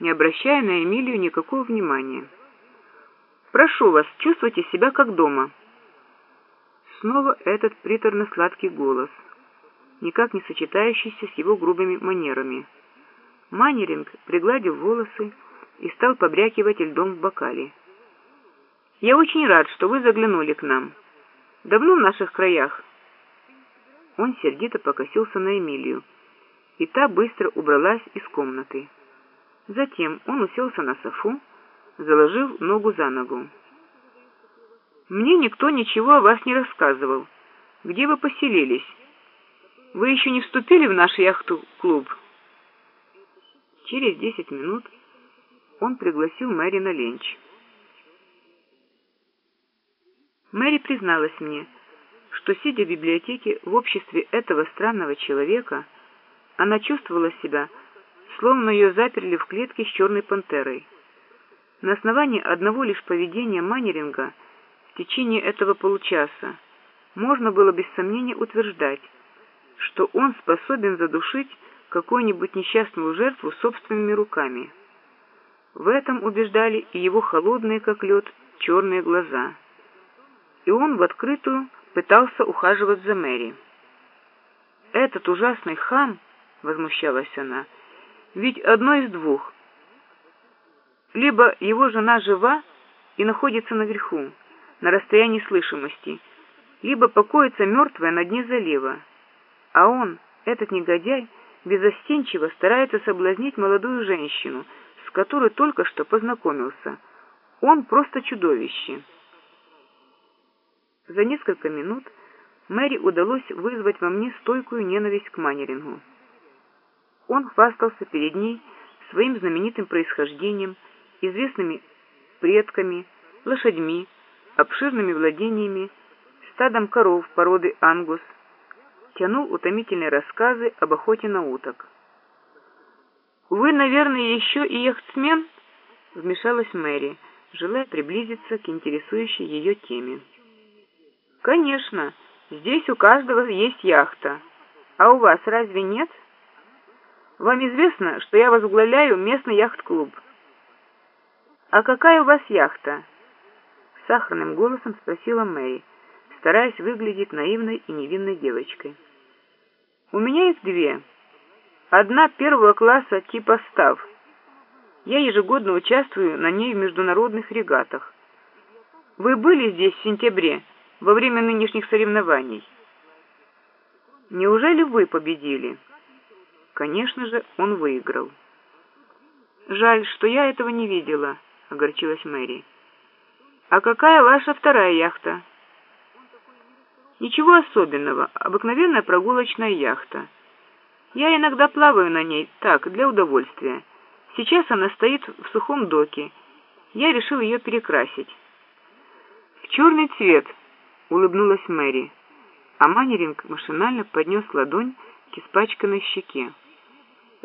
не обращая на Эмилию никакого внимания. «Прошу вас, чувствуйте себя как дома». Снова этот приторно-сладкий голос, никак не сочетающийся с его грубыми манерами. Маннеринг пригладил волосы и стал побрякивать льдом в бокале. «Я очень рад, что вы заглянули к нам. Давно в наших краях?» Он сердито покосился на Эмилию, и та быстро убралась из комнаты. Затем он уселся на софу, заложил ногу за ногу. «Мне никто ничего о вас не рассказывал. Где вы поселились? Вы еще не вступили в наш яхту-клуб?» Через десять минут он пригласил Мэри на ленч. Мэри призналась мне, что, сидя в библиотеке в обществе этого странного человека, она чувствовала себя, словно ее заперли в клетке с черной пантерой. На основании одного лишь поведения Маннеринга в течение этого получаса можно было без сомнения утверждать, что он способен задушить какую-нибудь несчастную жертву собственными руками. В этом убеждали и его холодные, как лед, черные глаза. И он в открытую пытался ухаживать за Мэри. «Этот ужасный хам», — возмущалась она, — «ведь одно из двух. Либо его жена жива и находится наверху, на расстоянии слышимости, либо покоится мертвая на дне залива. А он, этот негодяй, безостенчиво старается соблазнить молодую женщину, с которой только что познакомился. Он просто чудовище». За несколько минут Мэри удалось вызвать во мне стойкую ненависть к Маннерингу. Он хвастался перед ней своим знаменитым происхождением, известными предками, лошадьми, обширными владениями, стадом коров породы ангус, тянул утомительные рассказы об охоте на уток. «Вы, наверное, еще и яхтсмен?» — вмешалась Мэри, желая приблизиться к интересующей ее теме. «Конечно, здесь у каждого есть яхта. А у вас разве нет? Вам известно, что я возглавляю местный яхт-клуб». «А какая у вас яхта?» Сахарным голосом спросила Мэри, стараясь выглядеть наивной и невинной девочкой. «У меня их две. Одна первого класса типа «Став». Я ежегодно участвую на ней в международных регатах. Вы были здесь в сентябре?» во время нынешних соревнований. Неужели вы победили? Конечно же, он выиграл. Жаль, что я этого не видела, огорчилась Мэри. А какая ваша вторая яхта? Ничего особенного, обыкновенная прогулочная яхта. Я иногда плаваю на ней, так, для удовольствия. Сейчас она стоит в сухом доке. Я решил ее перекрасить. В черный цвет, — улыбнулась Мэри, а Маннеринг машинально поднес ладонь к испачканной щеке.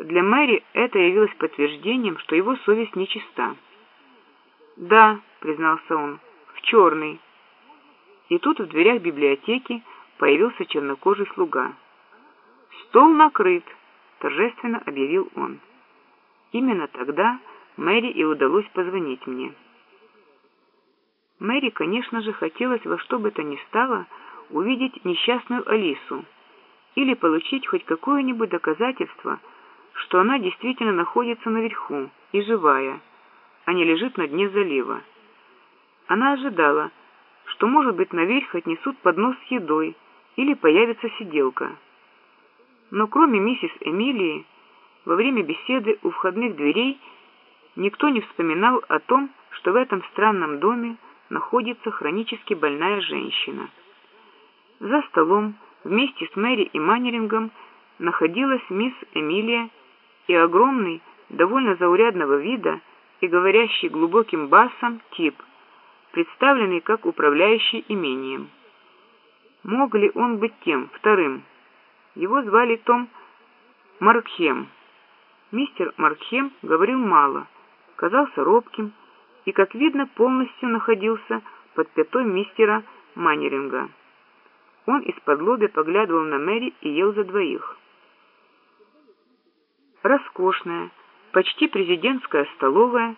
Для Мэри это явилось подтверждением, что его совесть нечиста. «Да», — признался он, — «в черный». И тут в дверях библиотеки появился чернокожий слуга. «Стол накрыт», — торжественно объявил он. Именно тогда Мэри и удалось позвонить мне. Мэри, конечно же, хотелось во что бы то ни стало увидеть несчастную Алису или получить хоть какое-нибудь доказательство, что она действительно находится наверху и живая, а не лежит на дне залива. Она ожидала, что, может быть, наверх отнесут поднос с едой или появится сиделка. Но кроме миссис Эмилии, во время беседы у входных дверей никто не вспоминал о том, что в этом странном доме находится хронически больная женщина. За столом вместе с Мэри и Маннерингом находилась мисс Эмилия и огромный, довольно заурядного вида и говорящий глубоким басом тип, представленный как управляющий имением. Мог ли он быть тем, вторым? Его звали Том Маркхем. Мистер Маркхем говорил мало, казался робким, и, как видно, полностью находился под пятой мистера Маннеринга. Он из-под лобя поглядывал на Мэри и ел за двоих. Роскошная, почти президентская столовая,